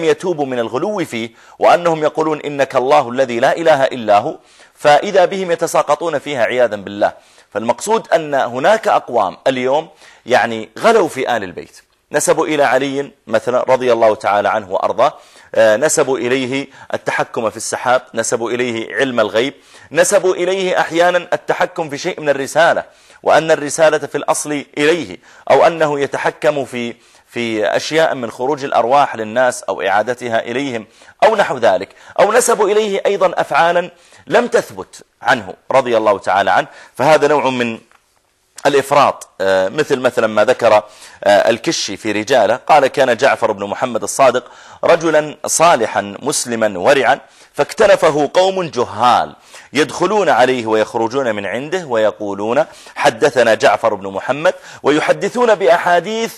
يتوبوا من الغلو فيه وأنهم يقولون إنك الله الذي لا إله إلا هو فإذا بهم يتساقطون فيها عياذا بالله. فالمقصود أن هناك أقوام اليوم يعني غلوا في آل البيت. نسبوا إلى علي مثلا رضي الله تعالى عنه وأرضاه. آه، نسبوا إليه التحكم في السحاب نسبوا إليه علم الغيب نسبوا إليه أحيانا التحكم في شيء من الرسالة وأن الرسالة في الأصل إليه أو أنه يتحكم في في أشياء من خروج الأرواح للناس أو إعادتها إليهم أو نحو ذلك أو نسبوا إليه أيضا أفعالا لم تثبت عنه رضي الله تعالى عنه. فهذا نوع من الإفراط. آه، مثل مثلا ما ذكر آه، الكشي في رجاله. قال كان جعفر بن محمد الصادق رجلا صالحا مسلما ورعا فاكتنفه قوم جهال يدخلون عليه ويخرجون من عنده ويقولون حدثنا جعفر بن محمد ويحدثون بأحاديث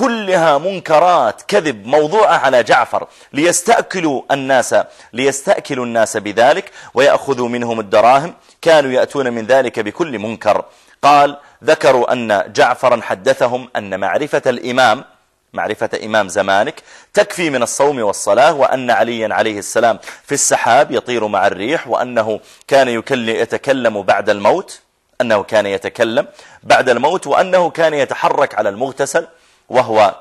كلها منكرات كذب موضوعة على جعفر. ليستأكلوا الناس ليستأكلوا الناس بذلك ويأخذوا منهم الدراهم. كانوا يأتون من ذلك بكل منكر. قال ذكروا أن جعفرا حدثهم أن معرفة الإمام معرفة إمام زمانك تكفي من الصوم والصلاة وأن عليا عليه السلام في السحاب يطير مع الريح وأنه كان يتكلم بعد الموت أنه كان يتكلم بعد الموت وأنه كان يتحرك على المغتسل. وهو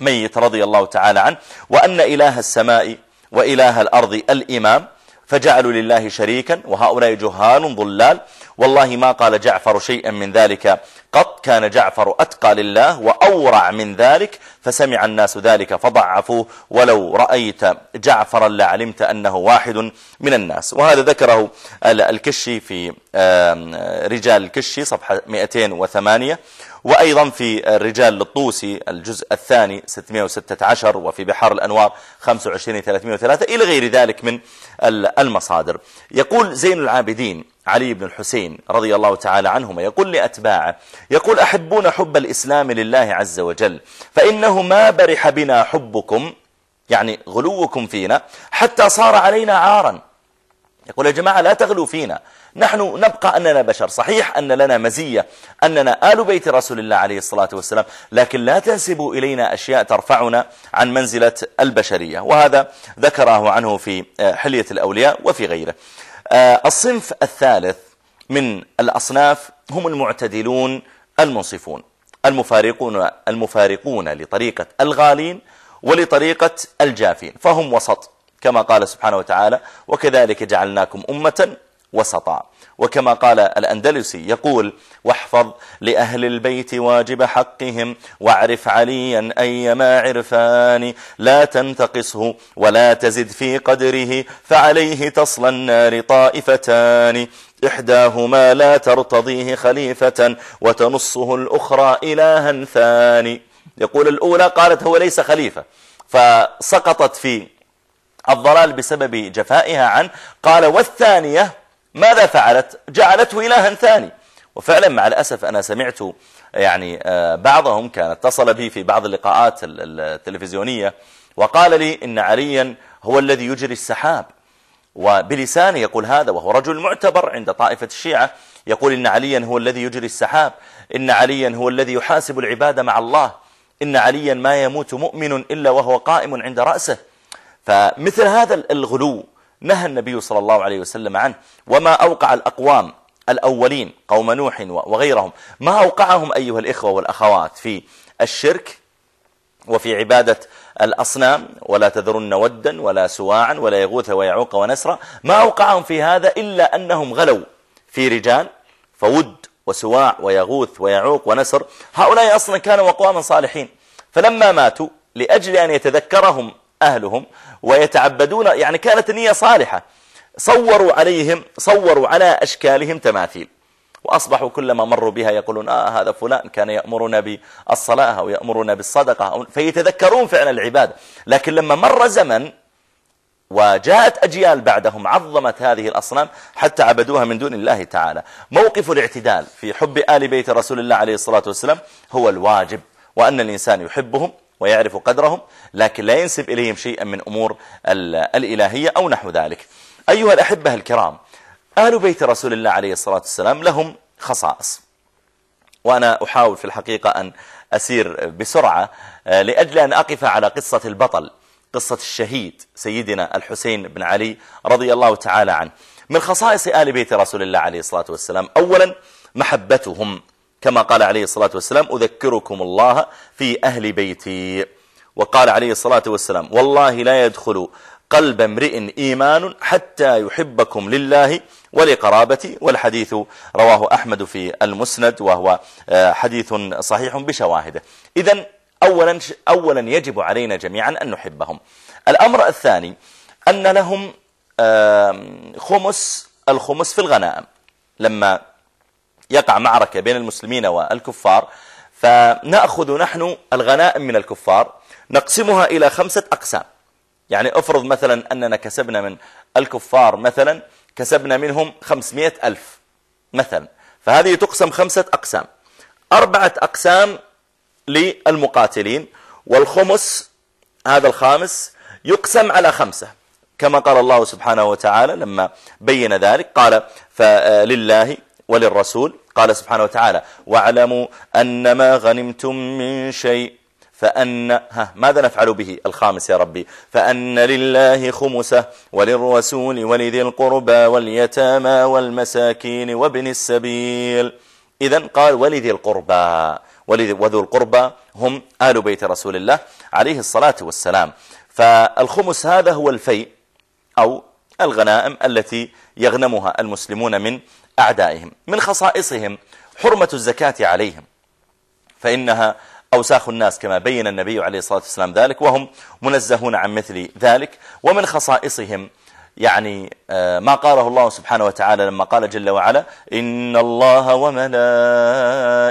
ميت رضي الله تعالى عنه وأن إله السماء وإله الأرض الإمام فجعلوا لله شريكا وهؤلاء جهال ضلال والله ما قال جعفر شيئا من ذلك. قط كان جعفر أتقى لله وأورع من ذلك فسمع الناس ذلك فضعفوه. ولو رأيت جعفرا لعلمت أنه واحد من الناس. وهذا ذكره الكشي في رجال الكشي صفحة 208 وأيضا في الرجال للطوسي الجزء الثاني 616 وفي بحار الأنوار 25 303 إلى غير ذلك من المصادر. يقول زين العابدين علي بن الحسين رضي الله تعالى عنهما يقول لأتباعه يقول أحبون حب الإسلام لله عز وجل فإنه ما برح بنا حبكم يعني غلوكم فينا حتى صار علينا عارا. يقول يا جماعة لا تغلوا فينا نحن نبقى أننا بشر صحيح أن لنا مزية أننا آل بيت رسول الله عليه الصلاة والسلام لكن لا تنسبوا إلينا أشياء ترفعنا عن منزلة البشرية وهذا ذكره عنه في حلية الأولياء وفي غيره. آه، الصنف الثالث من الأصناف هم المعتدلون المنصفون المفارقون, المفارقون لطريقة الغالين ولطريقة الجافين فهم وسط كما قال سبحانه وتعالى وكذلك جعلناكم أمة وسطا وكما قال الأندلسي يقول واحفظ لأهل البيت واجب حقهم واعرف عليا أيما عرفان لا تنتقصه ولا تزد في قدره فعليه تصل النار طائفتان. إحداهما لا ترتضيه خليفة وتنصه الأخرى إلها ثاني. يقول الأولى قالت هو ليس خليفة. فسقطت في الضلال بسبب جفائها عنه قال والثانية ماذا فعلت؟ جعلته إلها ثاني. وفعلا مع الأسف أنا سمعت يعني آه، بعضهم كان اتصل بي في بعض اللقاءات التلفزيونية وقال لي إن عليا هو الذي يجري السحاب. وبلسانه يقول هذا وهو رجل معتبر عند طائفة الشيعة يقول إن عليا هو الذي يجري السحاب إن عليا هو الذي يحاسب العباد مع الله إن عليا ما يموت مؤمن إلا وهو قائم عند رأسه. فمثل هذا الغلو نهى النبي صلى الله عليه وسلم عنه وما أوقع الأقوام الأولين قوم نوح وغيرهم ما أوقعهم أيها الإخوة والأخوات في الشرك وفي عبادة الأصنام ولا تذرن ودا ولا سواعا ولا يغوث ويعوق ونسرا ما أوقعهم في هذا إلا أنهم غلوا في رجال فود وسواع ويغوث ويعوق ونسر هؤلاء أصلا كانوا أقواما صالحين فلما ماتوا لأجل أن يتذكرهم أهلهم ويتعبدون يعني كانت النية صالحة. صوروا عليهم صوروا على أشكالهم تماثيل. وأصبحوا كلما مروا بها يقولون آه هذا فلان كان يأمرنا بالصلاة أو يأمرنا بالصدقة فيتذكرون فعل العبادة. لكن لما مر زمن وجاءت أجيال بعدهم عظمت هذه الأصنام حتى عبدوها من دون الله تعالى. موقف الاعتدال في حب آل بيت رسول الله عليه الصلاة والسلام هو الواجب وأن الإنسان يحبهم ويعرف قدرهم لكن لا ينسب إليهم شيئا من أمور الإلهية أو نحو ذلك. أيها الأحبة الكرام أهل بيت رسول الله عليه الصلاة والسلام لهم خصائص. وأنا أحاول في الحقيقة أن أسير بسرعة آه، لأجل أن أقف على قصة البطل قصة الشهيد سيدنا الحسين بن علي رضي الله تعالى عنه. من خصائص آل بيت رسول الله عليه الصلاة والسلام أولا محبتهم. كما قال عليه الصلاة والسلام أذكركم الله في أهل بيتي. وقال عليه الصلاة والسلام والله لا يدخل قلب امرئ إيمان حتى يحبكم لله ولقرابتي. والحديث رواه أحمد في المسند وهو آه، حديث صحيح بشواهده. إذا أولا, أولا يجب علينا جميعا أن نحبهم. الأمر الثاني أن لهم خمس الخمس في الغنائم. لما يقع معركة بين المسلمين والكفار فنأخذ نحن الغنائم من الكفار نقسمها إلى خمسة أقسام. يعني افرض مثلا أننا كسبنا من الكفار مثلا كسبنا منهم خمسمائة ألف مثلا. فهذه تقسم خمسة أقسام. أربعة أقسام للمقاتلين والخمس هذا الخامس يقسم على خمسة. كما قال الله سبحانه وتعالى لما بين ذلك قال فلله وللرسول؟ قال سبحانه وتعالى واعلموا أن ما غنمتم من شيء فأن ها ماذا نفعل به الخامس يا ربي؟ فأن لله خمسه وللرسول ولذي القربى واليتامى والمساكين وابن السبيل. إذا قال ولذي القربى وذو القربى هم آل بيت رسول الله عليه الصلاة والسلام. فالخمس هذا هو الفيء أو الغنائم التي يغنمها المسلمون من أعدائهم من خصائصهم حرمة الزكاة عليهم. فإنها أوساخ الناس كما بين النبي عليه الصلاة والسلام ذلك وهم منزهون عن مثل ذلك. ومن خصائصهم يعني آه، ما قاله الله سبحانه وتعالى لما قال جل وعلا إن الله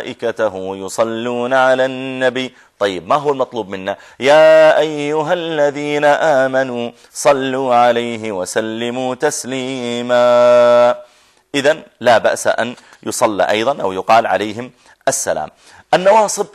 وملائكته يصلون على النبي. طيب ما هو المطلوب منا؟ يا أيها الذين آمنوا صلوا عليه وسلموا تسليما. إذا لا بأس أن يصلى أيضا أو يقال عليهم السلام. النواصب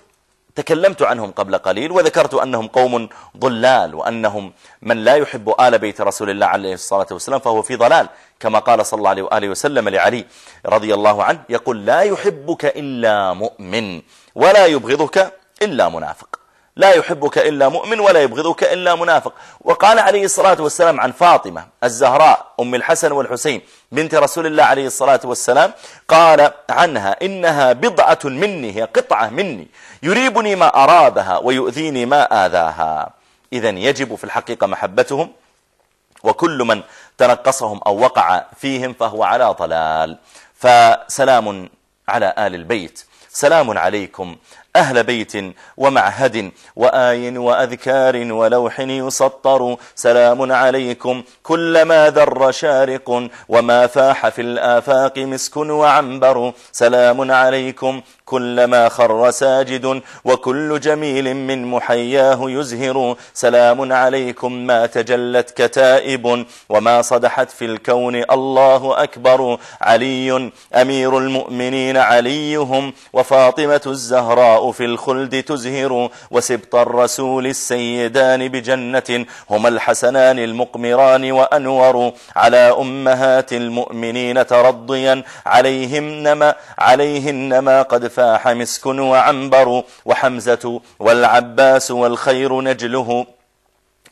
تكلمت عنهم قبل قليل وذكرت أنهم قوم ضلال وأنهم من لا يحب آل بيت رسول الله عليه الصلاة والسلام فهو في ضلال كما قال صلى الله عليه وآله وسلم لعلي رضي الله عنه يقول لا يحبك إلا مؤمن ولا يبغضك إلا منافق. لا يحبك إلا مؤمن ولا يبغضك إلا منافق. وقال عليه الصلاة والسلام عن فاطمة الزهراء أم الحسن والحسين بنت رسول الله عليه الصلاة والسلام قال عنها إنها بضعة مني هي قطعة مني يريبني ما أرابها ويؤذيني ما آذاها. إذا يجب في الحقيقة محبتهم وكل من تنقصهم أو وقع فيهم فهو على ضلال. فسلام على آل البيت. سلام عليكم. أهل بيت ومعهد وآي وأذكار ولوح يسطر. سلام عليكم كلما ذر شارق وما فاح في الآفاق مسك وعنبر. سلام عليكم كلما خر ساجد وكل جميل من محياه يزهر. سلام عليكم ما تجلت كتائب وما صدحت في الكون الله أكبر. علي أمير المؤمنين عليهم وفاطمة الزهراء في الخلد تزهر. وسبط الرسول السيدان بجنة هما الحسنان المقمران وأنور. على أمهات المؤمنين ترضيا عليهن ما, عليهن ما قد فاح مسك وعنبر وحمزة والعباس والخير نجله.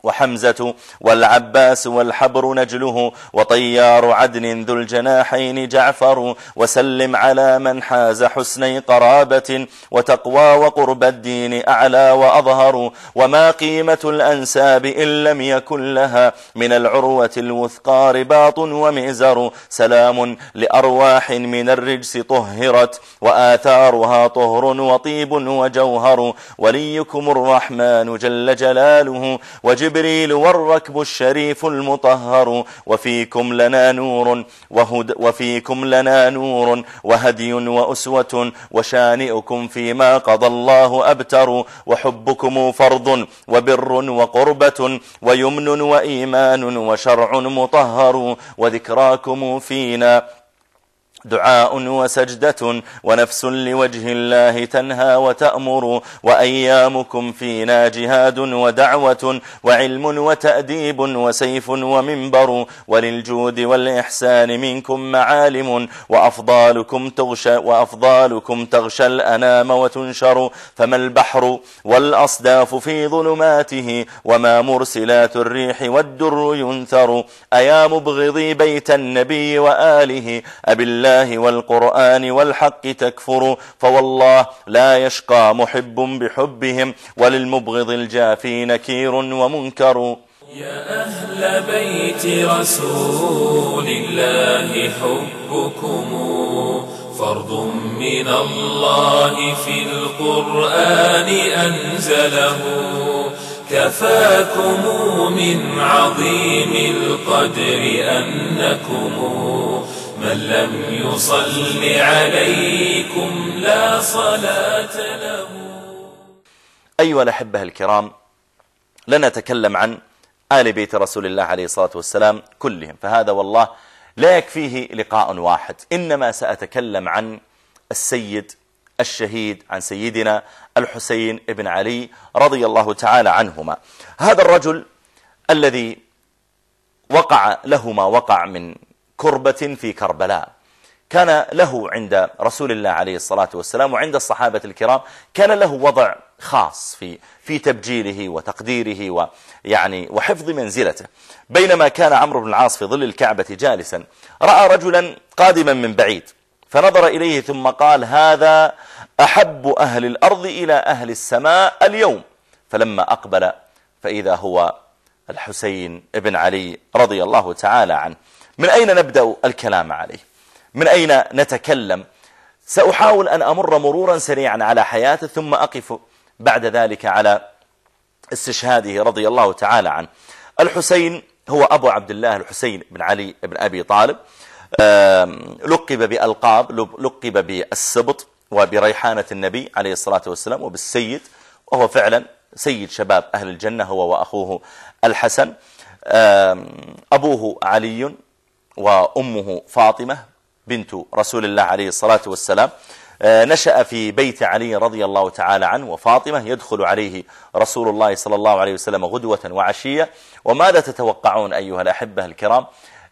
وحمزة والعباس والحبر نجله وطيار عدن ذو الجناحين جعفر وسلم على من حاز حسني قرابة وتقوى وقرب الدين أعلى وأظهر وما قيمة الأنساب إن لم يكن لها من العروة الوثقى رباط ومئزر سلام لأرواح من الرجس طهرت وآثارها طهر وطيب وجوهر وليكم الرحمن جل جلاله وجب جبريل والركب الشريف المطهر وفيكم لنا نور وهد وفيكم لنا نور وهدي وأسوة وشانئكم فيما قضى الله أبتر وحبكم فرض وبر وقربة ويمن وإيمان وشرع مطهر وذكراكم فينا دعاء وسجدة ونفس لوجه الله تنهى وتأمر وأيامكم فينا جهاد ودعوة وعلم وتأديب وسيف ومنبر وللجود والإحسان منكم معالم وأفضالكم تغشى, وأفضالكم تغشى الأنام وتنشر فما البحر والأصداف في ظلماته وما مرسلات الريح والدر ينثر أيا مبغضي بيت النبي وآله أبي الله الله والقرآن والحق تكفر فوالله لا يشقى محب بحبهم وللمبغض الجافي نكير ومنكر. يا أهل بيت رسول الله حبكم فرض من الله في القرآن أنزله. كفاكم من عظيم القدر أنكم من لم يصل عليكم لا صلاة له. أيها الأحبة الكرام لنتكلم عن آل بيت رسول الله عليه الصلاة والسلام كلهم. فهذا والله لا يكفيه لقاء واحد. إنما سأتكلم عن السيد الشهيد عن سيدنا الحسين بن علي رضي الله تعالى عنهما. هذا الرجل الذي وقع له ما وقع من كربة في كربلاء. كان له عند رسول الله عليه الصلاة والسلام وعند الصحابة الكرام كان له وضع خاص في في تبجيله وتقديره ويعني وحفظ منزلته. بينما كان عمرو بن العاص في ظل الكعبة جالسا رأى رجلا قادما من بعيد فنظر إليه ثم قال هذا أحب أهل الأرض إلى أهل السماء اليوم. فلما أقبل فإذا هو الحسين ابن علي رضي الله تعالى عنه من أين نبدأ الكلام عليه؟ من أين نتكلم؟ سأحاول أن أمر مرورا سريعا على حياته ثم أقف بعد ذلك على استشهاده رضي الله تعالى عنه. الحسين هو أبو عبد الله الحسين بن علي بن أبي طالب. لقب بألقاب لقب بالسبط وبريحانة النبي عليه الصلاة والسلام وبالسيد وهو فعلا سيد شباب أهل الجنة هو وأخوه الحسن. أبوه علي وأمه فاطمة بنت رسول الله عليه الصلاة والسلام. آه، نشأ في بيت علي رضي الله تعالى عنه وفاطمة يدخل عليه رسول الله صلى الله عليه وسلم غدوة وعشية. وماذا تتوقعون أيها الأحبة الكرام؟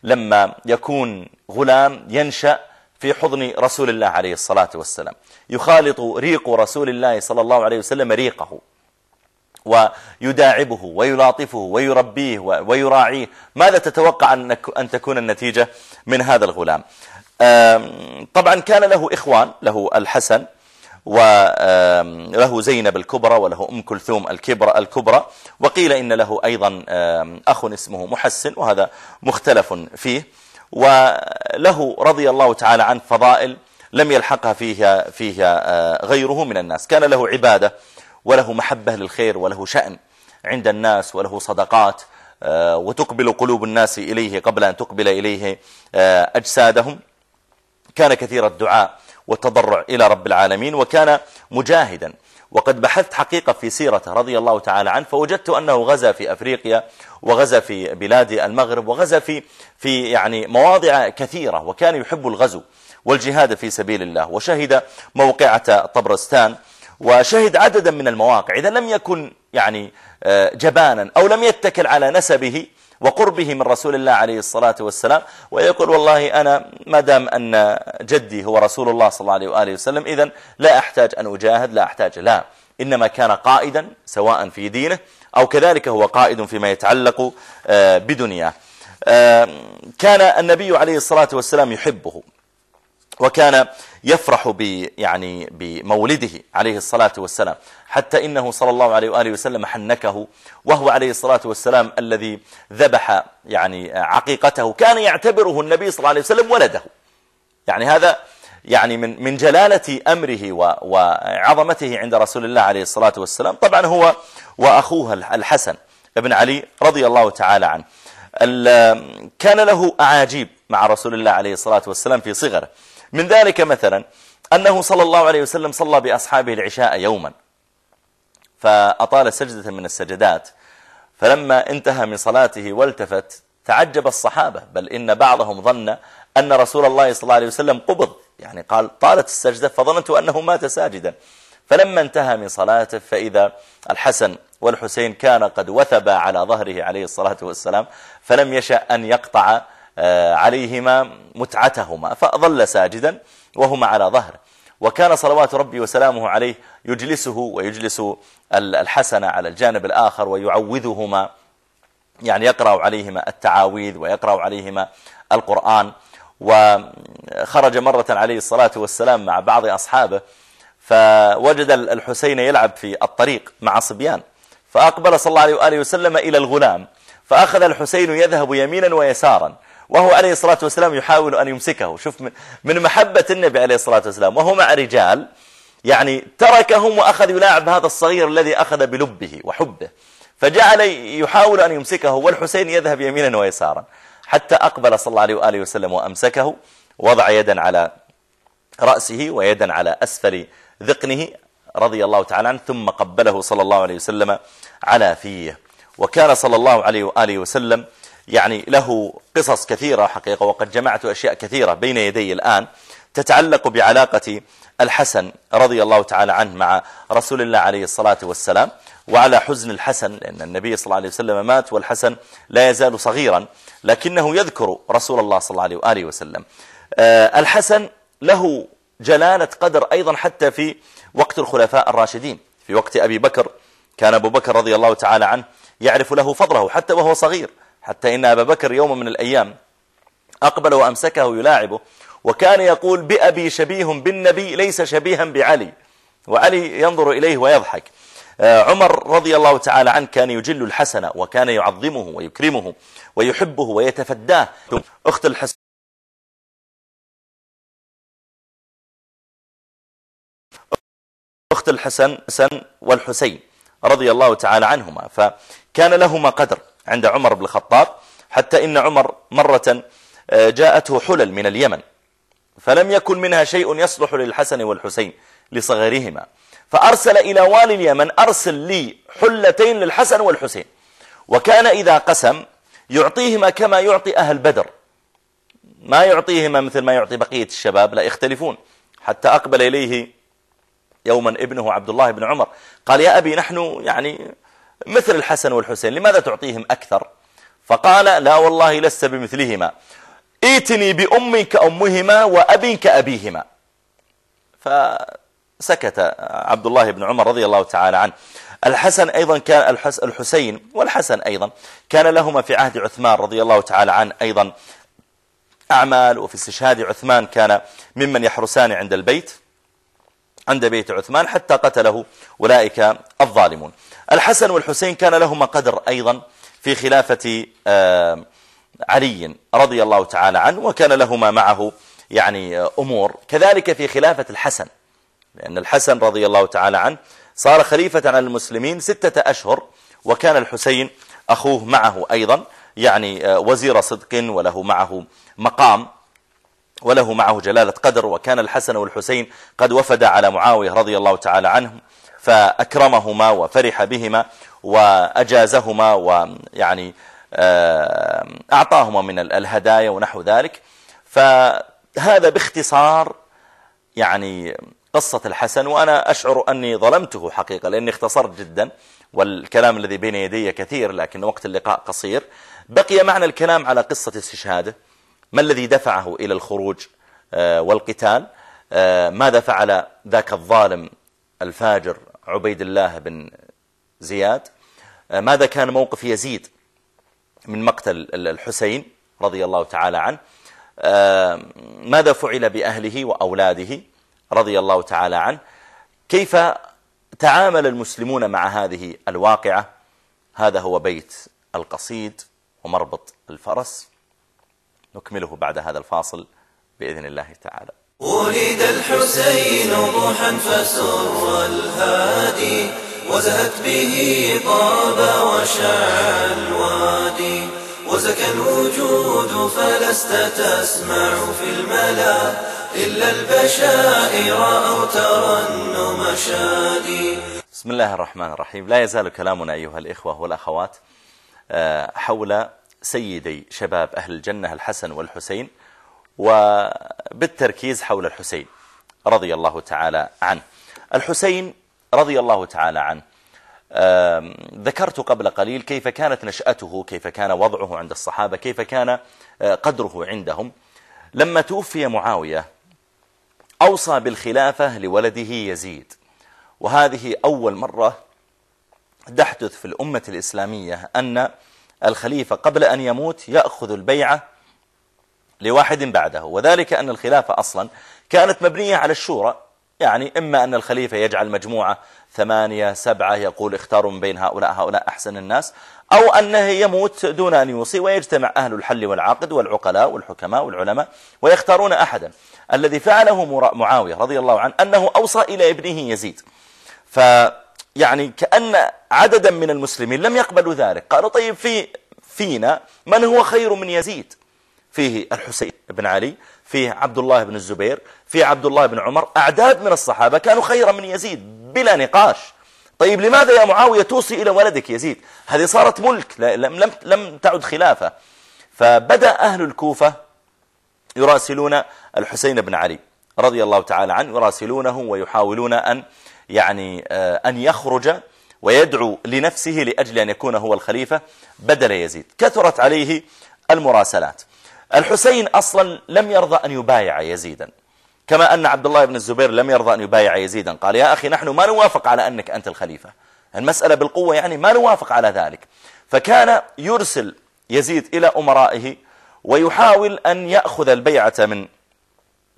لما يكون غلام ينشأ في حضن رسول الله عليه الصلاة والسلام. يخالط ريق رسول الله صلى الله عليه وسلم ريقه. ويداعبه ويلاطفه ويربيه ويراعيه. ماذا تتوقع أن تكون النتيجة من هذا الغلام؟ طبعا كان له إخوان له الحسن وله زينب الكبرى وله أم كلثوم الكبرى, الكبرى. وقيل إن له أيضا أخ اسمه محسن وهذا مختلف فيه. وله رضي الله تعالى عنه فضائل لم يلحقها فيها, فيها غيره من الناس. كان له عبادة وله محبة للخير وله شأن عند الناس وله صدقات آه، وتقبل قلوب الناس إليه قبل أن تقبل إليه آه، أجسادهم. كان كثير الدعاء والتضرع إلى رب العالمين وكان مجاهدا. وقد بحثت حقيقة في سيرته رضي الله تعالى عنه فوجدت أنه غزا في أفريقيا وغزا في بلاد المغرب وغزا في في يعني مواضع كثيرة وكان يحب الغزو والجهاد في سبيل الله. وشهد موقعة طبرستان وشهد عددا من المواقع. إذا لم يكن يعني آه، جبانا أو لم يتكل على نسبه وقربه من رسول الله عليه الصلاة والسلام ويقول والله أنا ما دام أن جدي هو رسول الله صلى الله عليه وآله وسلم إذا لا أحتاج أن أجاهد لا أحتاج لا. إنما كان قائدا سواء في دينه أو كذلك هو قائد فيما يتعلق آه، بدنياه. آه، كان النبي عليه الصلاة والسلام يحبه وكان يفرح ب يعني بمولده عليه الصلاة والسلام. حتى إنه صلى الله عليه وآله وسلم حنكه وهو عليه الصلاة والسلام الذي ذبح يعني عقيقته. كان يعتبره النبي صلى الله عليه وسلم ولده. يعني هذا يعني من من جلالة أمره وعظمته عند رسول الله عليه الصلاة والسلام. طبعا هو وأخوه الحسن ابن علي رضي الله تعالى عنه. كان له أعاجيب مع رسول الله عليه الصلاة والسلام في صغره. من ذلك مثلا أنه صلى الله عليه وسلم صلى بأصحابه العشاء يوما فأطال سجدة من السجدات فلما انتهى من صلاته والتفت تعجب الصحابة بل إن بعضهم ظن أن رسول الله صلى الله عليه وسلم قبض يعني قال طالت السجدة فظننت أنه مات ساجدا. فلما انتهى من صلاته فإذا الحسن والحسين كان قد وثب على ظهره عليه الصلاة والسلام فلم يشأ أن يقطع عليهما متعتهما فظل ساجدا وهما على ظهره. وكان صلوات ربي وسلامه عليه يجلسه ويجلس الحسن على الجانب الآخر ويعوذهما يعني يقرأ عليهما التعاويذ ويقرأ عليهما القرآن. وخرج مرة عليه الصلاة والسلام مع بعض أصحابه فوجد الحسين يلعب في الطريق مع صبيان فأقبل صلى الله عليه وآله وسلم إلى الغلام فأخذ الحسين يذهب يمينا ويسارا. وهو عليه الصلاة والسلام يحاول أن يمسكه. شوف من محبة النبي عليه الصلاة والسلام وهو مع رجال يعني تركهم وأخذ يلاعب هذا الصغير الذي أخذ بلبه وحبه. فجعل يحاول أن يمسكه والحسين يذهب يمينا ويسارا حتى أقبل صلى الله عليه وآله وسلم وأمسكه وضع يدا على رأسه ويدا على أسفل ذقنه رضي الله تعالى عنه ثم قبله صلى الله عليه وسلم على فيه. وكان صلى الله عليه وآله وسلم يعني له قصص كثيرة حقيقة وقد جمعت أشياء كثيرة بين يدي الآن تتعلق بعلاقة الحسن رضي الله تعالى عنه مع رسول الله عليه الصلاة والسلام وعلى حزن الحسن لأن النبي صلى الله عليه وسلم مات والحسن لا يزال صغيرا لكنه يذكر رسول الله صلى الله عليه وآله وسلم. آه، الحسن له جلالة قدر أيضا حتى في وقت الخلفاء الراشدين. في وقت أبي بكر كان أبو بكر رضي الله تعالى عنه يعرف له فضله حتى وهو صغير. حتى إن أبا بكر يوم من الأيام أقبل وأمسكه يلاعبه وكان يقول بأبي شبيه بالنبي ليس شبيها بعلي وعلي ينظر إليه ويضحك. آه، عمر رضي الله تعالى عنه كان يجل الحسن وكان يعظمه ويكرمه ويحبه ويتفداه. أخت الحسن أخت الحسن والحسين رضي الله تعالى عنهما فكان لهما قدر. عند عمر بن الخطاب حتى إن عمر مرة آه، جاءته حلل من اليمن فلم يكن منها شيء يصلح للحسن والحسين لصغرهما. فأرسل إلى والي اليمن أرسل لي حلتين للحسن والحسين. وكان إذا قسم يعطيهما كما يعطي أهل بدر. ما يعطيهما مثل ما يعطي بقية الشباب لا يختلفون. حتى أقبل إليه يوما ابنه عبد الله بن عمر قال يا أبي نحن يعني مثل الحسن والحسين لماذا تعطيهم أكثر؟ فقال لا والله لست بمثلهما. ائتني بأم كأمهما وأبي كأبيهما فسكت عبد الله بن عمر رضي الله تعالى عنه. الحسن أيضا كان الحسين والحسن أيضا كان لهما في عهد عثمان رضي الله تعالى عنه أيضا. أعمال وفي استشهاد عثمان كان ممن يحرسان عند البيت. عند بيت عثمان حتى قتله أولئك الظالمون. الحسن والحسين كان لهما قدر أيضا في خلافة علي رضي الله تعالى عنه وكان لهما معه يعني أمور. كذلك في خلافة الحسن لأن الحسن رضي الله تعالى عنه صار خليفة على المسلمين ستة أشهر وكان الحسين أخوه معه أيضا يعني وزير صدق وله معه مقام. وله معه جلالة قدر وكان الحسن والحسين قد وفد على معاوية رضي الله تعالى عنه فأكرمهما وفرح بهما وأجازهما ويعني آه، أعطاهما من الهدايا ونحو ذلك. فهذا باختصار يعني قصة الحسن وأنا أشعر أني ظلمته حقيقة لأني اختصرت جدا والكلام الذي بين يدي كثير لكن وقت اللقاء قصير. بقي معنى الكلام على قصة استشهاده. ما الذي دفعه إلى الخروج آه، والقتال؟ آه، ماذا فعل ذاك الظالم الفاجر عبيد الله بن زياد؟ آه، ماذا كان موقف يزيد من مقتل الحسين رضي الله تعالى عنه؟ ماذا فعل بأهله وأولاده رضي الله تعالى عنه؟ كيف تعامل المسلمون مع هذه الواقعة؟ هذا هو بيت القصيد ومربط الفرس. نكمله بعد هذا الفاصل بإذن الله تعالى. ولد الحسين ضحا فسر الهادي وزهت به طاب وشع الوادي. وزكى الوجود فلست تسمع في الملا إلا البشائر أو ترنم شادي. بسم الله الرحمن الرحيم. لا يزال كلامنا أيها الإخوة والأخوات آه، حول سيدي شباب أهل الجنة الحسن والحسين وبالتركيز حول الحسين رضي الله تعالى عنه. الحسين رضي الله تعالى عنه. ذكرت قبل قليل كيف كانت نشأته كيف كان وضعه عند الصحابة كيف كان آه، قدره عندهم. لما توفي معاوية أوصى بالخلافة لولده يزيد. وهذه أول مرة تحدث في الأمة الإسلامية أن الخليفة قبل أن يموت يأخذ البيعة لواحد بعده. وذلك أن الخلافة أصلا كانت مبنية على الشورى. يعني إما أن الخليفة يجعل مجموعة ثمانية سبعة يقول اختاروا من بين هؤلاء هؤلاء أحسن الناس أو أنه يموت دون أن يوصي ويجتمع أهل الحل والعقد والعقلاء والحكماء والعلماء ويختارون أحدا. الذي فعله معاوية رضي الله عنه أنه أوصى إلى ابنه يزيد. فيعني كأن عددا من المسلمين لم يقبلوا ذلك. قالوا طيب في فينا من هو خير من يزيد؟ فيه الحسين بن علي فيه عبد الله بن الزبير فيه عبد الله بن عمر. أعداد من الصحابة كانوا خيرا من يزيد بلا نقاش. طيب لماذا يا معاوية توصي إلى ولدك يزيد؟ هذه صارت ملك لم, لم, لم تعد خلافة. فبدأ أهل الكوفة يراسلون الحسين بن علي رضي الله تعالى عنه يراسلونه ويحاولون أن يعني آه، أن يخرج ويدعو لنفسه لأجل أن يكون هو الخليفة بدل يزيد. كثرت عليه المراسلات. الحسين أصلا لم يرضى أن يبايع يزيدا. كما أن عبد الله بن الزبير لم يرضى أن يبايع يزيدا. قال يا أخي نحن ما نوافق على أنك أنت الخليفة. المسألة بالقوة يعني ما نوافق على ذلك. فكان يرسل يزيد إلى أمرائه ويحاول أن يأخذ البيعة من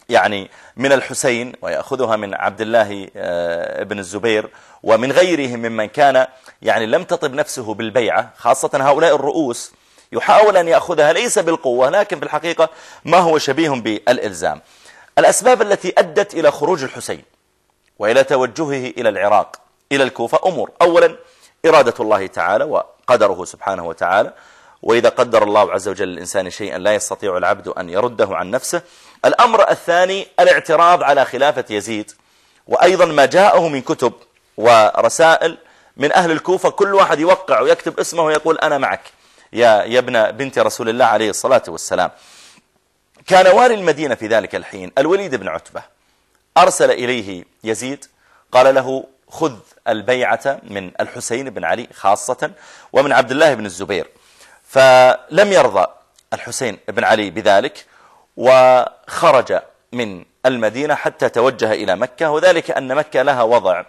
يعني من الحسين ويأخذها من عبد الله آه، بن الزبير ومن غيرهم ممن كان يعني لم تطب نفسه بالبيعة خاصة هؤلاء الرؤوس يحاول أن يأخذها ليس بالقوة لكن بالحقيقة ما هو شبيه بالإلزام. الأسباب التي أدت إلى خروج الحسين وإلى توجهه إلى العراق إلى الكوفة أمور. أولا إرادة الله تعالى وقدره سبحانه وتعالى وإذا قدر الله عز وجل الإنسان شيئا لا يستطيع العبد أن يرده عن نفسه الأمر الثاني الاعتراض على خلافة يزيد وأيضا ما جاءه من كتب ورسائل من أهل الكوفة كل واحد يوقع ويكتب اسمه ويقول أنا معك يا, يا ابن بنت رسول الله عليه الصلاة والسلام. كان والي المدينة في ذلك الحين الوليد بن عتبة. أرسل إليه يزيد قال له خذ البيعة من الحسين بن علي خاصة ومن عبد الله بن الزبير. فلم يرضى الحسين بن علي بذلك وخرج من المدينة حتى توجه إلى مكة وذلك أن مكة لها وضع.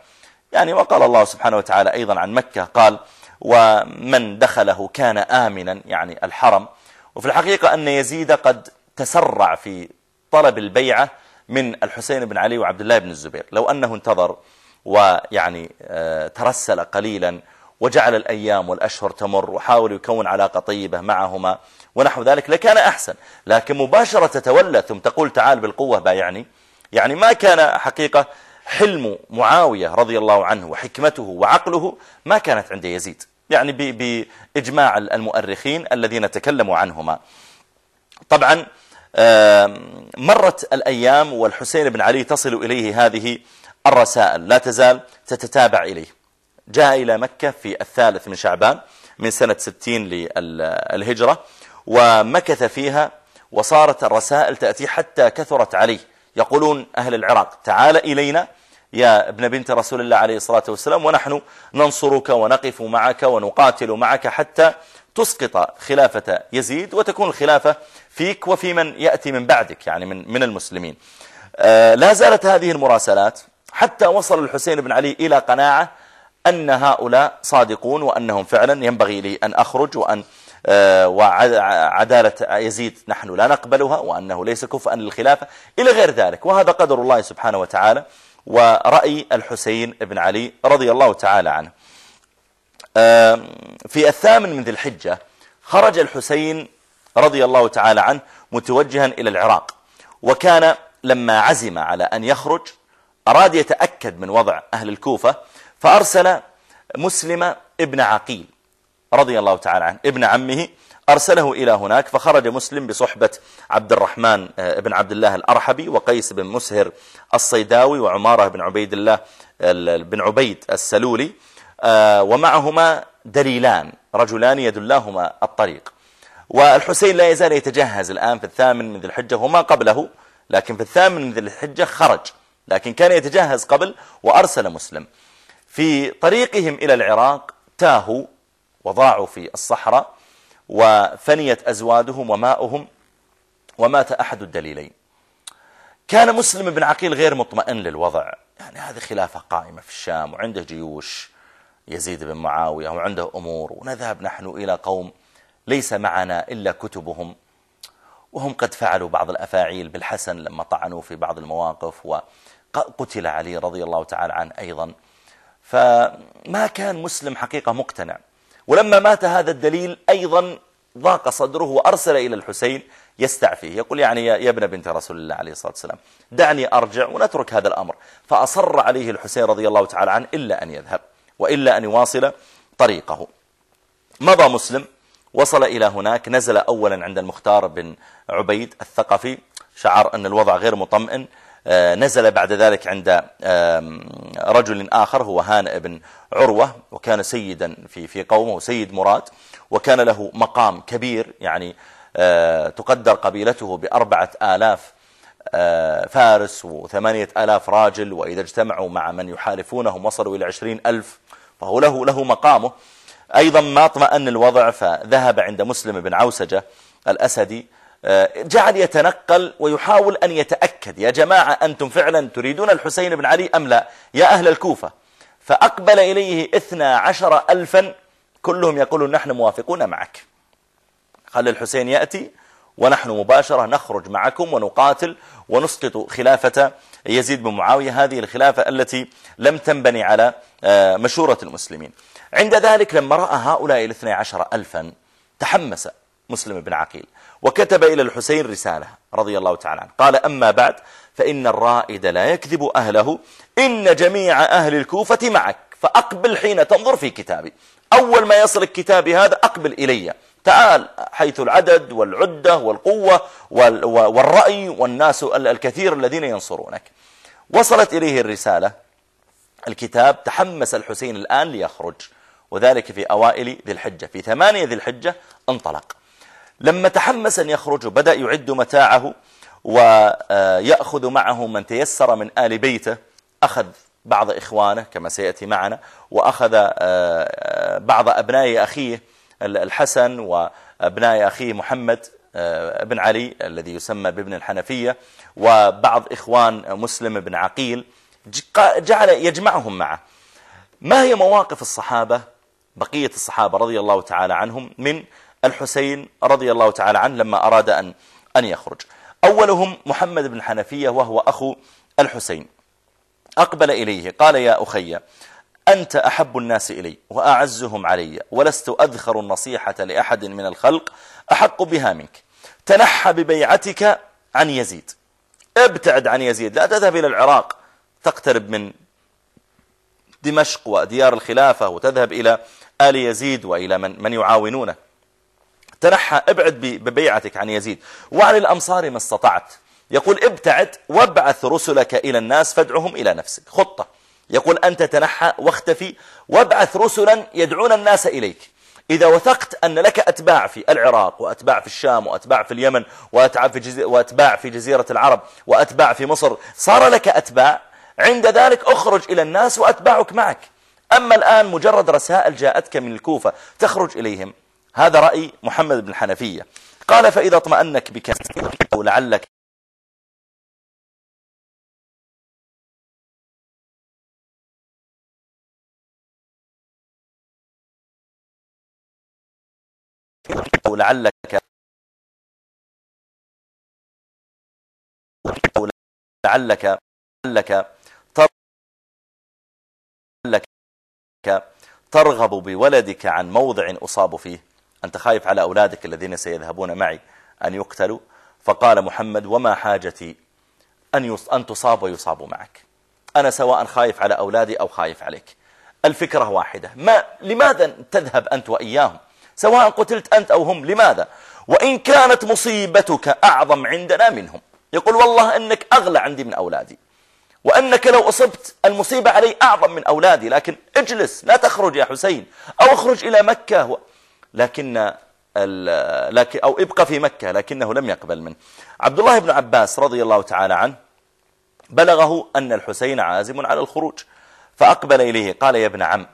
يعني وقال الله سبحانه وتعالى أيضا عن مكة قال ومن دخله كان آمنا يعني الحرم. وفي الحقيقة أن يزيد قد تسرع في طلب البيعة من الحسين بن علي وعبد الله بن الزبير. لو أنه انتظر ويعني آه، ترسل قليلا وجعل الأيام والأشهر تمر وحاول يكون علاقة طيبة معهما ونحو ذلك لكان أحسن. لكن مباشرة تتولى ثم تقول تعال بالقوة بايعني يعني ما كان حقيقة حلم معاوية رضي الله عنه وحكمته وعقله ما كانت عند يزيد. يعني بإجماع المؤرخين الذين تكلموا عنهما. طبعا مرت الأيام والحسين بن علي تصل إليه هذه الرسائل. لا تزال تتتابع إليه. جاء إلى مكة في الثالث من شعبان من سنة ستين للهجرة. ومكث فيها وصارت الرسائل تأتي حتى كثرت عليه. يقولون أهل العراق تعال إلينا يا ابن بنت رسول الله عليه الصلاة والسلام ونحن ننصرك ونقف معك ونقاتل معك حتى تسقط خلافة يزيد وتكون الخلافة فيك وفي من يأتي من بعدك يعني من, من المسلمين. آه، لا زالت هذه المراسلات حتى وصل الحسين بن علي إلى قناعة أن هؤلاء صادقون وأنهم فعلا ينبغي لي أن أخرج وأن وعدالة يزيد نحن لا نقبلها وأنه ليس كفءا للخلافة إلى غير ذلك وهذا قدر الله سبحانه وتعالى ورأي الحسين بن علي رضي الله تعالى عنه. في الثامن من ذي الحجة خرج الحسين رضي الله تعالى عنه متوجها إلى العراق وكان لما عزم على أن يخرج أراد يتأكد من وضع أهل الكوفة فأرسل مسلم ابن عقيل رضي الله تعالى عنه. ابن عمه أرسله إلى هناك فخرج مسلم بصحبة عبد الرحمن آه، بن عبد الله الأرحبي وقيس بن مسهر الصيداوي وعمارة بن عبيد الله بن عبيد السلولي آه، ومعهما دليلان رجلان يدلاهما الطريق. والحسين لا يزال يتجهز الآن في الثامن من ذي الحجة وما قبله لكن في الثامن من ذي الحجة خرج لكن كان يتجهز قبل وأرسل مسلم. في طريقهم إلى العراق تاهوا وضاعوا في الصحراء وفنيت أزوادهم وماؤهم ومات أحد الدليلين. كان مسلم بن عقيل غير مطمئن للوضع. يعني هذه خلافة قائمة في الشام وعنده جيوش يزيد بن معاوية وعنده أمور ونذهب نحن إلى قوم ليس معنا إلا كتبهم. وهم قد فعلوا بعض الأفاعيل بالحسن لما طعنوا في بعض المواقف وقتل علي رضي الله تعالى عنه أيضا. فما كان مسلم حقيقة مقتنع. ولما مات هذا الدليل أيضا ضاق صدره وأرسل إلى الحسين يستعفيه. يقول يعني يا ابن بنت رسول الله عليه الصلاة والسلام دعني أرجع ونترك هذا الأمر. فأصر عليه الحسين رضي الله تعالى عنه إلا أن يذهب وإلا أن يواصل طريقه. مضى مسلم وصل إلى هناك نزل أولا عند المختار بن عبيد الثقفي شعر أن الوضع غير مطمئن نزل بعد ذلك عند رجل آخر هو هانئ بن عروة وكان سيدا في في قومه سيد مراد وكان له مقام كبير يعني آه، تقدر قبيلته بأربعة آلاف آه، فارس وثمانية آلاف راجل وإذا اجتمعوا مع من يحالفونهم وصلوا إلى عشرين ألف فهو له, له مقامه. أيضا ما اطمأن الوضع فذهب عند مسلم بن عوسجة الأسدي آه، جعل يتنقل ويحاول أن يتأكد. يا جماعة أنتم فعلا تريدون الحسين بن علي أم لا؟ يا أهل الكوفة. فأقبل إليه إثنى عشر ألفا كلهم يقولون نحن موافقون معك. خلي الحسين يأتي ونحن مباشرة نخرج معكم ونقاتل ونسقط خلافة يزيد بن معاوية. هذه الخلافة التي لم تنبني على آه، مشورة المسلمين. عند ذلك لما رأى هؤلاء الاثنى عشر ألفا تحمس مسلم بن عقيل. وكتب إلى الحسين رسالة رضي الله تعالى عنه. قال أما بعد فإن الرائد لا يكذب أهله إن جميع أهل الكوفة معك فأقبل حين تنظر في كتابي. أول ما يصلك كتابي هذا أقبل إلي. تعال حيث العدد والعدة والقوة والرأي والناس الكثير الذين ينصرونك. وصلت إليه الرسالة. الكتاب تحمس الحسين الآن ليخرج. وذلك في أوائل ذي الحجة. في ثمانية ذي الحجة انطلق. لما تحمس أن يخرج بدأ يعد متاعه ويأخذ معه من تيسر من آل بيته أخذ بعض إخوانه كما سيأتي معنا وأخذ آه، آه، بعض أبناء أخيه الحسن وأبناء أخيه محمد آه، بن علي الذي يسمى بابن الحنفية وبعض إخوان مسلم بن عقيل جعل يجمعهم معه. ما هي مواقف الصحابة بقية الصحابة رضي الله تعالى عنهم من الحسين رضي الله تعالى عنه لما أراد أن, أن يخرج. أولهم محمد بن حنفية وهو أخو الحسين. أقبل إليه قال يا أخي أنت أحب الناس إلي وأعزهم علي ولست أذخر النصيحة لأحد من الخلق أحق بها منك. تنحى ببيعتك عن يزيد. ابتعد عن يزيد لا تذهب إلى العراق. تقترب من دمشق وديار الخلافة وتذهب إلى آل يزيد وإلى من, من يعاونونه. تنحى ابعد ببيعتك عن يزيد. وعن الأمصار ما استطعت. يقول ابتعد وابعث رسلك إلى الناس فادعهم إلى نفسك. خطة. يقول أنت تنحى واختفي وابعث رسلا يدعون الناس إليك. إذا وثقت أن لك أتباع في العراق وأتباع في الشام وأتباع في اليمن وأتباع في. وأتباع في جزيرة العرب وأتباع في مصر صار لك أتباع عند ذلك أخرج إلى الناس وأتباعك معك. أما الآن مجرد رسائل جاءتك من الكوفة تخرج إليهم. هذا رأي محمد بن الحنفية. قال فإذا اطمأنك بك أو لعلك أو لعلك أو لعلك لعلك ترغب بولدك عن موضع أصاب فيه. أنت خايف على أولادك الذين سيذهبون معي أن يقتلوا؟ فقال محمد وما حاجتي أن, أن تصاب ويصاب معك. أنا سواء خايف على أولادي أو خايف عليك. الفكرة واحدة. ما لماذا تذهب أنت وإياهم؟ سواء قتلت أنت أو هم لماذا؟ وإن كانت مصيبتك أعظم عندنا منهم. يقول والله أنك أغلى عندي من أولادي. وأنك لو أصبت المصيبة علي أعظم من أولادي. لكن اجلس لا تخرج يا حسين. أو اخرج إلى مكة لكن لكن أو ابقى في مكة لكنه لم يقبل منه. عبد الله بن عباس رضي الله تعالى عنه بلغه أن الحسين عازم على الخروج فأقبل إليه قال يا ابن عم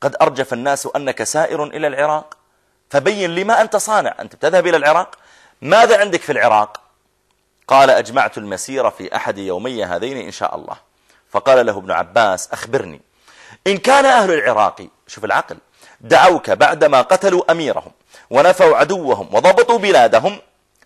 قد أرجف الناس أنك سائر إلى العراق فبين لي ما أنت صانع أنت تذهب إلى العراق؟ ماذا عندك في العراق؟ قال أجمعت المسير في أحد يومي هذين إن شاء الله. فقال له ابن عباس أخبرني إن كان أهل العراق شوف العقل دعوك بعدما قتلوا أميرهم ونفوا عدوهم وضبطوا بلادهم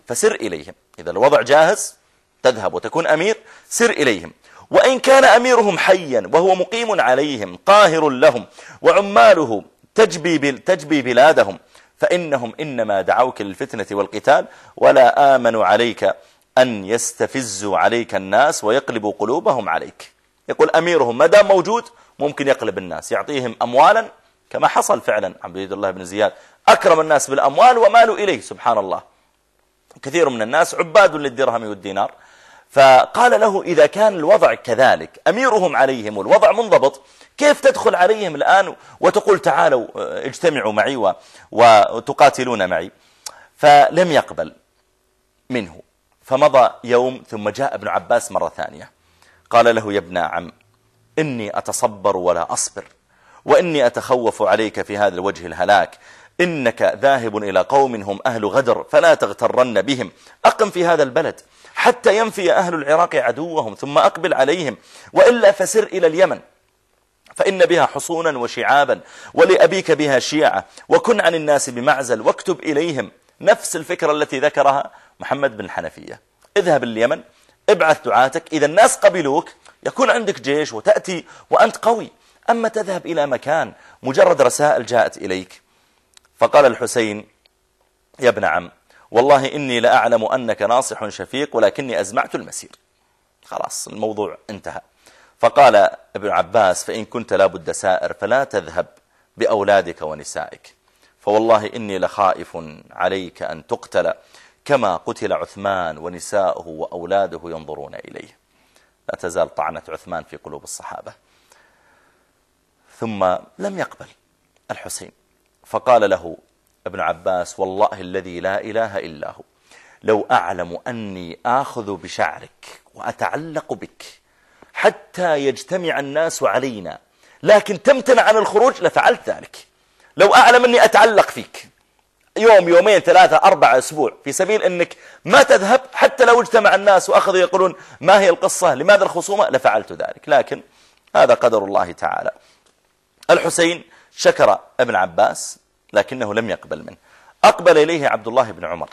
فسر إليهم. إذا الوضع جاهز تذهب وتكون أمير سر إليهم. وإن كان أميرهم حيا وهو مقيم عليهم قاهر لهم وعماله تجبي, تجبي بلادهم فإنهم إنما دعوك للفتنة والقتال ولا آمنوا عليك أن يستفزوا عليك الناس ويقلبوا قلوبهم عليك. يقول أميرهم ما دام موجود ممكن يقلب الناس يعطيهم أموالا كما حصل فعلا عبد الله بن زياد. أكرم الناس بالأموال ومالوا إليه سبحان الله. كثير من الناس عباد للدرهم والدينار. فقال له إذا كان الوضع كذلك أميرهم عليهم والوضع منضبط كيف تدخل عليهم الآن وتقول تعالوا اجتمعوا معي وتقاتلون معي؟ فلم يقبل منه. فمضى يوم ثم جاء ابن عباس مرة ثانية. قال له يا ابن عم إني أتصبر ولا أصبر. وإني أتخوف عليك في هذا الوجه الهلاك. إنك ذاهب إلى قوم هم أهل غدر فلا تغترن بهم. أقم في هذا البلد حتى ينفي أهل العراق عدوهم ثم أقبل عليهم. وإلا فسر إلى اليمن فإن بها حصونا وشعابا ولأبيك بها شيعة. وكن عن الناس بمعزل واكتب إليهم نفس الفكرة التي ذكرها محمد بن الحنفية. اذهب اليمن ابعث دعاتك. إذا الناس قبلوك يكون عندك جيش وتأتي وأنت قوي. أما تذهب إلى مكان مجرد رسائل جاءت إليك. فقال الحسين يا ابن عم والله إني لأعلم أنك ناصح شفيق ولكني أزمعت المسير. خلاص الموضوع انتهى. فقال ابن عباس فإن كنت لابد سائر فلا تذهب بأولادك ونسائك. فوالله إني لخائف عليك أن تقتل كما قتل عثمان ونساؤه وأولاده ينظرون إليه. لا تزال طعنة عثمان في قلوب الصحابة. ثم لم يقبل الحسين. فقال له ابن عباس والله الذي لا إله إلا هو لو أعلم أني آخذ بشعرك وأتعلق بك حتى يجتمع الناس علينا لكن تمتنع عن الخروج لفعلت ذلك. لو أعلم أني أتعلق فيك يوم يومين ثلاثة أربعة أسبوع في سبيل أنك ما تذهب حتى لو اجتمع الناس وأخذوا يقولون ما هي القصة لماذا الخصومة؟ لفعلت ذلك. لكن هذا قدر الله تعالى. الحسين شكر ابن عباس لكنه لم يقبل منه. أقبل إليه عبد الله بن عمر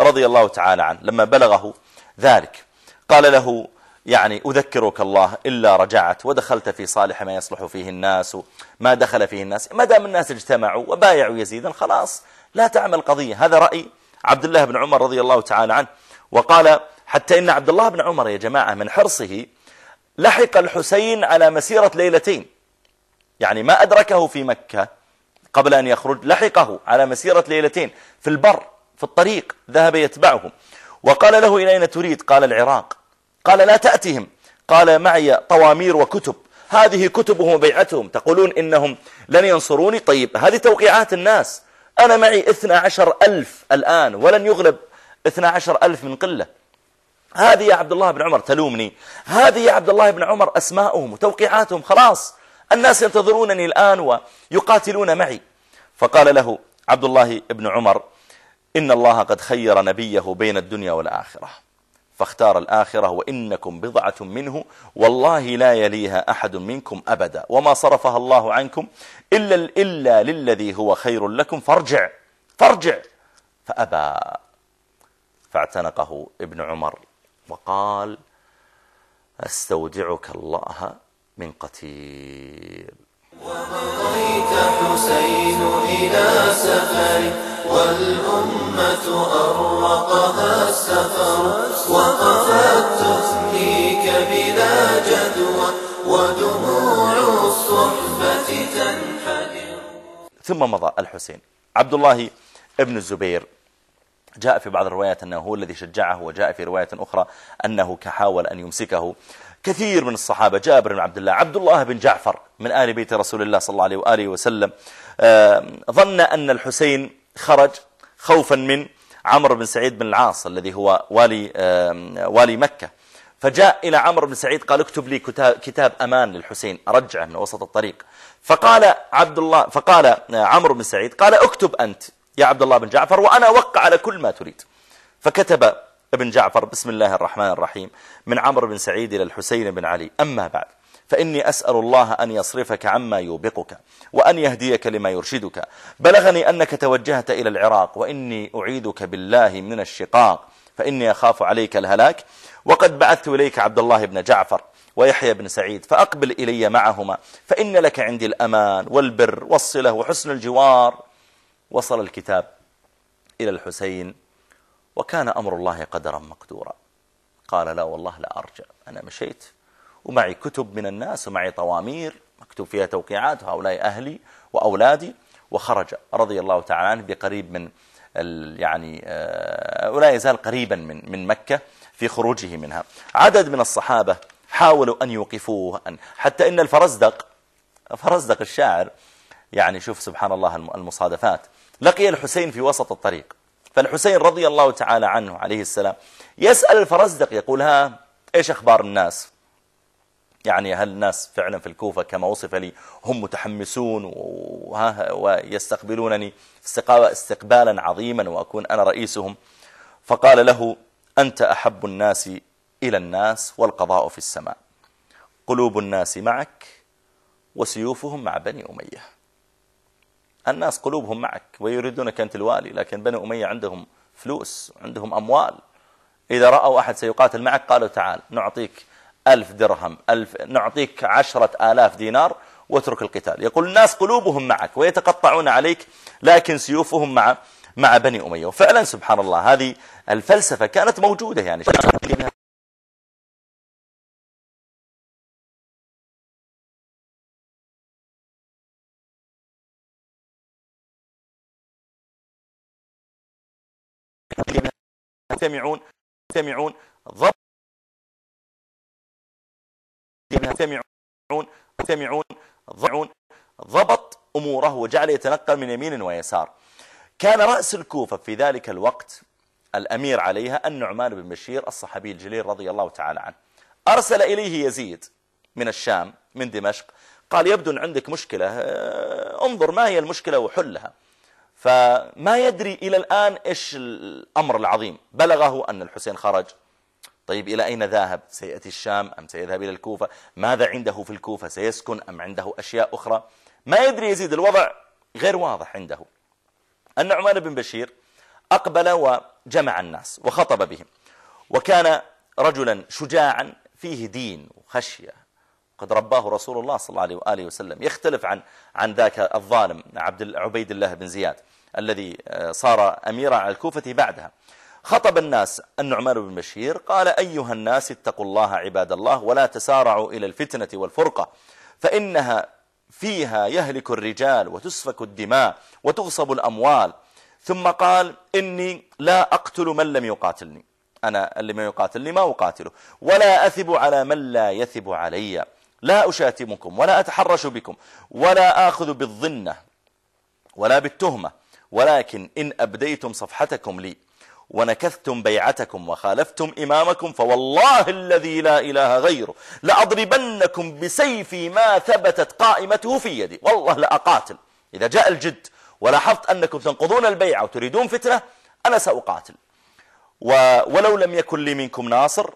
رضي الله تعالى عنه لما بلغه ذلك. قال له يعني أذكرك الله إلا رجعت ودخلت في صالح ما يصلح فيه الناس ما دخل فيه الناس. ما دام الناس اجتمعوا وبايعوا يزيدا خلاص لا تعمل قضية. هذا رأي عبد الله بن عمر رضي الله تعالى عنه. وقال حتى إن عبد الله بن عمر يا جماعة من حرصه لحق الحسين على مسيرة ليلتين. يعني ما أدركه في مكة قبل أن يخرج لحقه على مسيرة ليلتين في البر في الطريق ذهب يتبعه وقال له إلى أين تريد؟ قال العراق. قال لا تأتهم. قال معي طوامير وكتب. هذه كتبهم وبيعتهم. تقولون إنهم لن ينصروني؟ طيب هذه توقيعات الناس. أنا معي اثنى عشر ألف الآن ولن يغلب اثنى عشر ألف من قلة. هذه يا عبد الله بن عمر تلومني. هذه يا عبد الله بن عمر أسماؤهم وتوقيعاتهم خلاص. الناس ينتظرونني الآن ويقاتلون معي. فقال له عبد الله بن عمر إن الله قد خير نبيه بين الدنيا والآخرة. فاختار الآخرة وإنكم بضعة منه والله لا يليها أحد منكم أبدا. وما صرفها الله عنكم إلا, إلا للذي هو خير لكم. فارجع فارجع. فأبى فاعتنقه ابن عمر وقال أستودعك الله من قتيل. ومضيت حسين إلى سفر والأمة أرقها السفر. وقفت تثنيك بلا جدوى ودموع الصحبة تنحدر. ثم مضى الحسين. عبد الله ابن الزبير جاء في بعض الروايات أنه هو الذي شجعه وجاء في رواية أخرى أنه كحاول أن يمسكه. كثير من الصحابة جابر بن عبد الله عبد الله بن جعفر من آل بيت رسول الله صلى الله عليه وآله وسلم. ظن أن الحسين خرج خوفا من عمرو بن سعيد بن العاص الذي هو والي, والي مكة. فجاء إلى عمرو بن سعيد قال اكتب لي كتاب أمان للحسين أرجعه من وسط الطريق. فقال عبد الله فقال عمرو بن سعيد قال اكتب أنت يا عبد الله بن جعفر وأنا أوقع على كل ما تريد. فكتب ابن جعفر بسم الله الرحمن الرحيم. من عمرو بن سعيد إلى الحسين بن علي. أما بعد فإني أسأل الله أن يصرفك عما يوبقك وأن يهديك لما يرشدك. بلغني أنك توجهت إلى العراق وإني أعيدك بالله من الشقاق فإني أخاف عليك الهلاك. وقد بعثت إليك عبد الله بن جعفر ويحيى بن سعيد فأقبل إلي معهما فإن لك عندي الأمان والبر والصلة وحسن الجوار. وصل الكتاب إلى الحسين وكان أمر الله قدرا مقدورا. قال لا والله لا أرجع. أنا مشيت ومعي كتب من الناس ومعي طوامير مكتوب فيها توقيعات هؤلاء أهلي وأولادي. وخرج رضي الله تعالى عنه بقريب من يعني آه، ولا يزال قريبا من من مكة في خروجه منها. عدد من الصحابة حاولوا أن يوقفوه أن حتى إن الفرزدق فرزدق الشاعر يعني شوف سبحان الله المصادفات لقي الحسين في وسط الطريق. فالحسين رضي الله تعالى عنه عليه السلام يسأل الفرزدق يقول ها إيش أخبار الناس؟ يعني هل الناس فعلا في الكوفة كما وصف لي هم متحمسون ويستقبلونني استقبالا عظيما وأكون أنا رئيسهم؟ فقال له أنت أحب الناس إلى الناس والقضاء في السماء. قلوب الناس معك وسيوفهم مع بني أمية. الناس قلوبهم معك ويريدونك أنت الوالي لكن بني أمية عندهم فلوس عندهم أموال. إذا رأوا أحد سيقاتل معك قالوا تعال نعطيك ألف درهم ألف نعطيك عشرة آلاف دينار واترك القتال. يقول الناس قلوبهم معك ويتقطعون عليك لكن سيوفهم مع مع بني أمية. وفعلا سبحان الله هذه الفلسفة كانت موجودة يعني. يستمعون يستمعون ضبط يستمعون يستمعون ضبط ضبط أموره وجعل يتنقل من يمين ويسار. كان رأس الكوفة في ذلك الوقت الأمير عليها النعمان بن بشير الصحابي الجليل رضي الله تعالى عنه. أرسل إليه يزيد من الشام من دمشق قال يبدو عندك مشكلة آه، انظر ما هي المشكلة وحلها. فما يدري إلى الآن إيش الأمر العظيم. بلغه أن الحسين خرج. طيب إلى أين ذاهب؟ سيأتي الشام أم سيذهب إلى الكوفة؟ ماذا عنده في الكوفة؟ سيسكن أم عنده أشياء أخرى؟ ما يدري يزيد الوضع غير واضح عنده. النعمان بن بشير أقبل وجمع الناس وخطب بهم. وكان رجلا شجاعا فيه دين وخشية. قد رباه رسول الله صلى الله عليه وسلم. يختلف عن عن ذاك الظالم عبد عبيد الله بن زياد الذي آه، صار أميرا على الكوفة بعدها. خطب الناس النعمان بن بشير قال أيها الناس اتقوا الله عباد الله ولا تسارعوا إلى الفتنة والفرقة فإنها فيها يهلك الرجال وتسفك الدماء وتغصب الأموال. ثم قال إني لا أقتل من لم يقاتلني أنا اللي ما يقاتلني ما أقاتله ولا أثب على من لا يثب علي. لا أشاتمكم ولا أتحرش بكم ولا آخذ بالظنة ولا بالتهمة ولكن إن أبديتم صفحتكم لي ونكثتم بيعتكم وخالفتم إمامكم فوالله الذي لا إله غيره لأضربنكم بسيفي ما ثبتت قائمته في يدي. والله لأقاتل. إذا جاء الجد ولاحظت أنكم تنقضون البيعة وتريدون فتنة أنا سأقاتل. ولو لم يكن لي منكم ناصر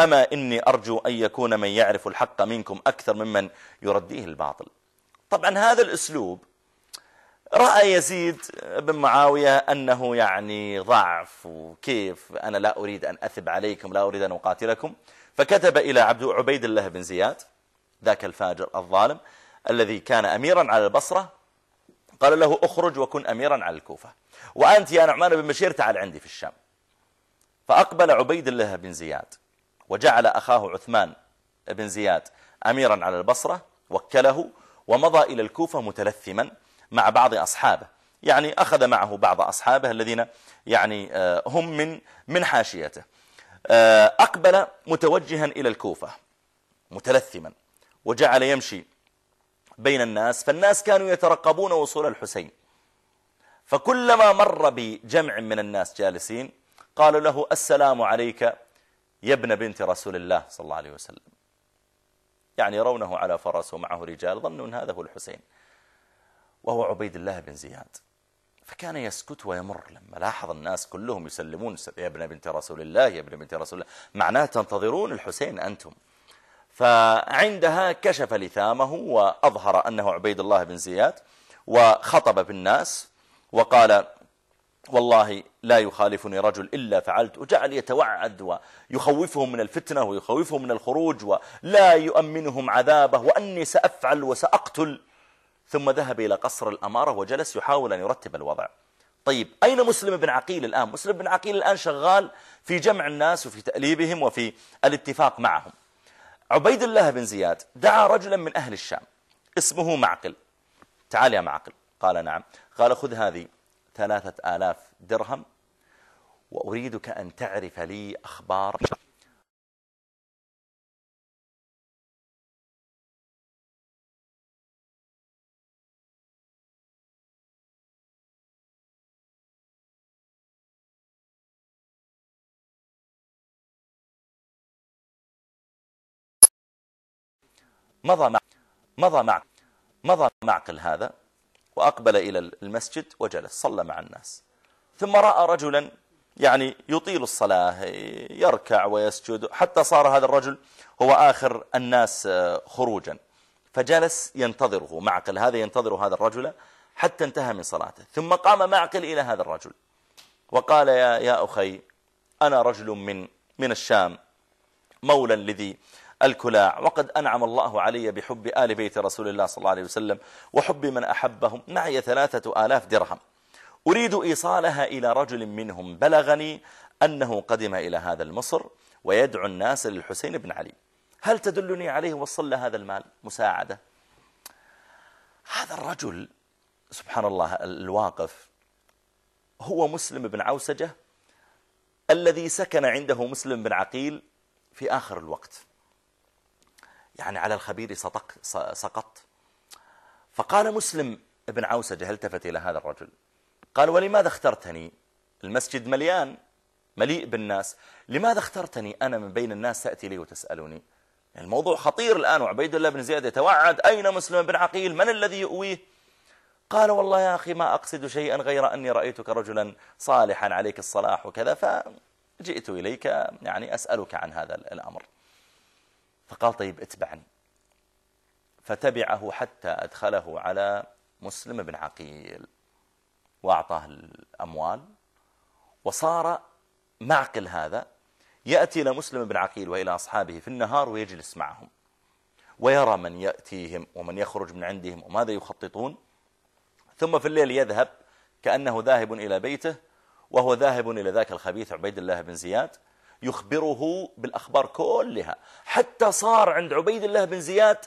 أما إني أرجو أن يكون من يعرف الحق منكم أكثر ممن يرديه الباطل. طبعا هذا الأسلوب رأى يزيد بن معاوية أنه يعني ضعف وكيف أنا لا أريد أن أثب عليكم لا أريد أن أقاتلكم. فكتب إلى عبد عبيد الله بن زياد ذاك الفاجر الظالم الذي كان أميرا على البصرة قال له أخرج وكن أميرا على الكوفة. وأنت يا نعمان بن بشير تعال عندي في الشام. فأقبل عبيد الله بن زياد. وجعل أخاه عثمان بن زياد أميرا على البصرة وكله ومضى إلى الكوفة متلثما مع بعض أصحابه. يعني أخذ معه بعض أصحابه الذين يعني آه، هم من من حاشيته. آه، أقبل متوجها إلى الكوفة متلثما وجعل يمشي بين الناس فالناس كانوا يترقبون وصول الحسين. فكلما مر بجمع من الناس جالسين قالوا له السلام عليك يا ابن بنت رسول الله صلى الله عليه وسلم. يعني يرونه على فرس ومعه رجال ظنوا أن هذا هو الحسين. وهو عبيد الله بن زياد. فكان يسكت ويمر. لما لاحظ الناس كلهم يسلمون يا ابن بنت رسول الله يا ابن بنت رسول الله. معناه تنتظرون الحسين أنتم. فعندها كشف لثامه وأظهر أنه عبيد الله بن زياد وخطب بالناس وقال والله لا يخالفني رجل إلا فعلت. وجعل يتوعد ويخوفهم من الفتنة ويخوفهم من الخروج ولا يؤمنهم عذابه. وأني سأفعل وسأقتل. ثم ذهب إلى قصر الأمارة وجلس يحاول أن يرتب الوضع. طيب أين مسلم بن عقيل الآن؟ مسلم بن عقيل الآن شغال في جمع الناس وفي تأليبهم وفي الاتفاق معهم. عبيد الله بن زياد دعا رجلا من أهل الشام اسمه معقل. تعال يا معقل. قال نعم. قال خذ هذه. ثلاثة آلاف درهم وأريدك أن تعرف لي أخبار مضى مع مضى مع مضى معقل هذا؟ وأقبل إلى المسجد وجلس صلى مع الناس. ثم رأى رجلا يعني يطيل الصلاة يركع ويسجد حتى صار هذا الرجل هو آخر الناس آه، خروجا. فجلس ينتظره معقل هذا ينتظر هذا الرجل حتى انتهى من صلاته. ثم قام معقل إلى هذا الرجل وقال يا, يا أخي أنا رجل من من الشام مولا لذي الكلاع. وقد أنعم الله علي بحب آل بيت رسول الله صلى الله عليه وسلم وحب من أحبهم. معي ثلاثة آلاف درهم. أريد إيصالها إلى رجل منهم. بلغني أنه قدم إلى هذا المصر ويدعو الناس للحسين بن علي. هل تدلني عليه وصل هذا المال؟ مساعدة. هذا الرجل سبحان الله الواقف هو مسلم بن عوسجة الذي سكن عنده مسلم بن عقيل في آخر الوقت. يعني على الخبير سطق سقط. فقال مسلم ابن عوسجة التفت إلى هذا الرجل. قال ولماذا اخترتني؟ المسجد مليان مليء بالناس. لماذا اخترتني أنا من بين الناس؟ تأتي لي وتسألني الموضوع خطير الآن وعبيد الله بن زياد يتوعد أين مسلم بن عقيل؟ من الذي يؤويه؟ قال والله يا أخي ما أقصد شيئا غير أني رأيتك رجلا صالحا عليك الصلاح وكذا فجئت إليك يعني أسألك عن هذا الأمر. فقال طيب اتبعني. فتبعه حتى أدخله على مسلم بن عقيل وأعطاه الأموال. وصار معقل هذا يأتي إلى مسلم بن عقيل وإلى أصحابه في النهار ويجلس معهم. ويرى من يأتيهم ومن يخرج من عندهم وماذا يخططون. ثم في الليل يذهب كأنه ذاهب إلى بيته وهو ذاهب إلى ذاك الخبيث عبيد الله بن زياد. يخبره بالأخبار كلها. حتى صار عند عبيد الله بن زياد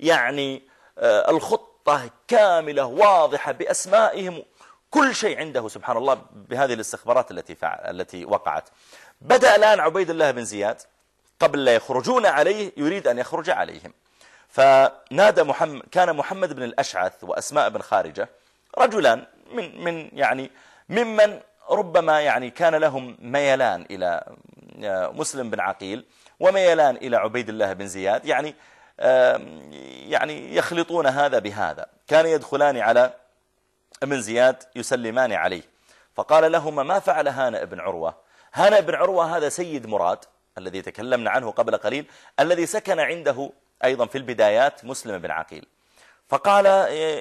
يعني آه، الخطة كاملة واضحة بأسمائهم. كل شيء عنده سبحان الله بهذه الاستخبارات التي التي وقعت. بدأ الآن عبيد الله بن زياد قبل لا يخرجون عليه يريد أن يخرج عليهم. فنادى محمد كان محمد بن الأشعث وأسماء بن خارجة رجلان من من يعني ممن ربما يعني كان لهم ميلان إلى مسلم بن عقيل وميلان إلى عبيد الله بن زياد. يعني يعني يخلطون هذا بهذا. كان يدخلان على ابن زياد يسلمان عليه. فقال لهما ما فعل هانئ بن عروة؟ هانئ بن عروة هذا سيد مراد الذي تكلمنا عنه قبل قليل الذي سكن عنده أيضا في البدايات مسلم بن عقيل. فقال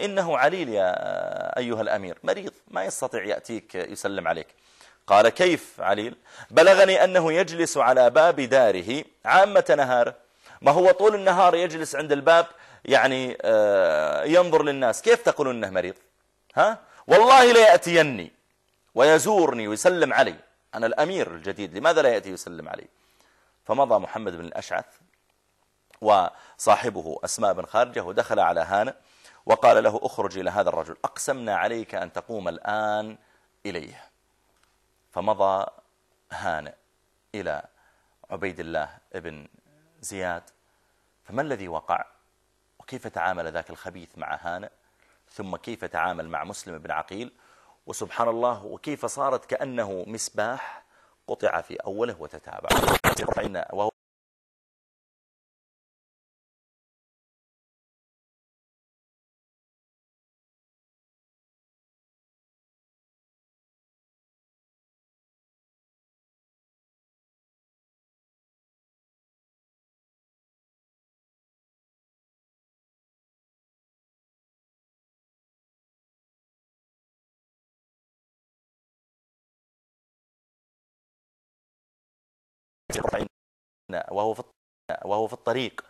إنه عليل يا أيها الأمير مريض ما يستطيع يأتيك يسلم عليك. قال كيف عليل؟ بلغني أنه يجلس على باب داره عامة نهاره ما هو طول النهار يجلس عند الباب؟ يعني آه، ينظر للناس. كيف تقول أنه مريض؟ ها؟ والله لا يأتيني ويزورني ويسلم علي. أنا الأمير الجديد لماذا لا يأتي يسلم علي؟ فمضى محمد بن الأشعث وصاحبه أسماء بن خارجة ودخل على هانة وقال له أخرج إلى هذا الرجل أقسمنا عليك أن تقوم الآن إليه. فمضى هانئ إلى عبيد الله ابن زياد فما الذي وقع؟ وكيف تعامل ذاك الخبيث مع هانئ ثم كيف تعامل مع مسلم بن عقيل؟ وسبحان الله وكيف صارت كأنه مسباح قطع في أوله وتتابع. وهو وهو في وهو في الطريق.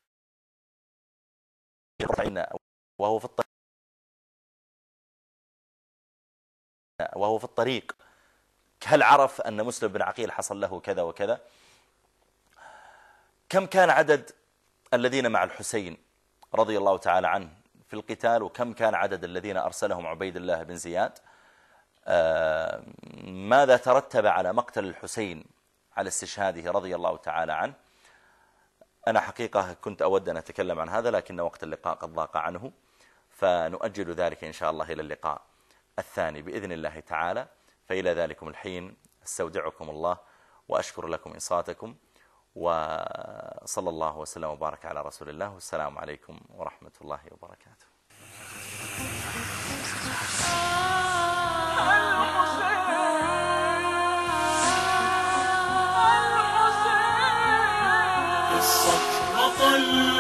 وهو في الطريق وهو في الطريق. هل عرف أن مسلم بن عقيل حصل له كذا وكذا؟ كم كان عدد الذين مع الحسين رضي الله تعالى عنه في القتال؟ وكم كان عدد الذين أرسلهم عبيد الله بن زياد؟ آه، ماذا ترتب على مقتل الحسين على استشهاده رضي الله تعالى عنه. أنا حقيقة كنت أود أن أتكلم عن هذا لكن وقت اللقاء قد ضاق عنه. فنؤجل ذلك إن شاء الله إلى اللقاء الثاني بإذن الله تعالى. فإلى ذلكم الحين أستودعكم الله وأشكر لكم إنصاتكم وصلى الله وسلم وبارك على رسول الله. والسلام عليكم ورحمة الله وبركاته. قصة بطل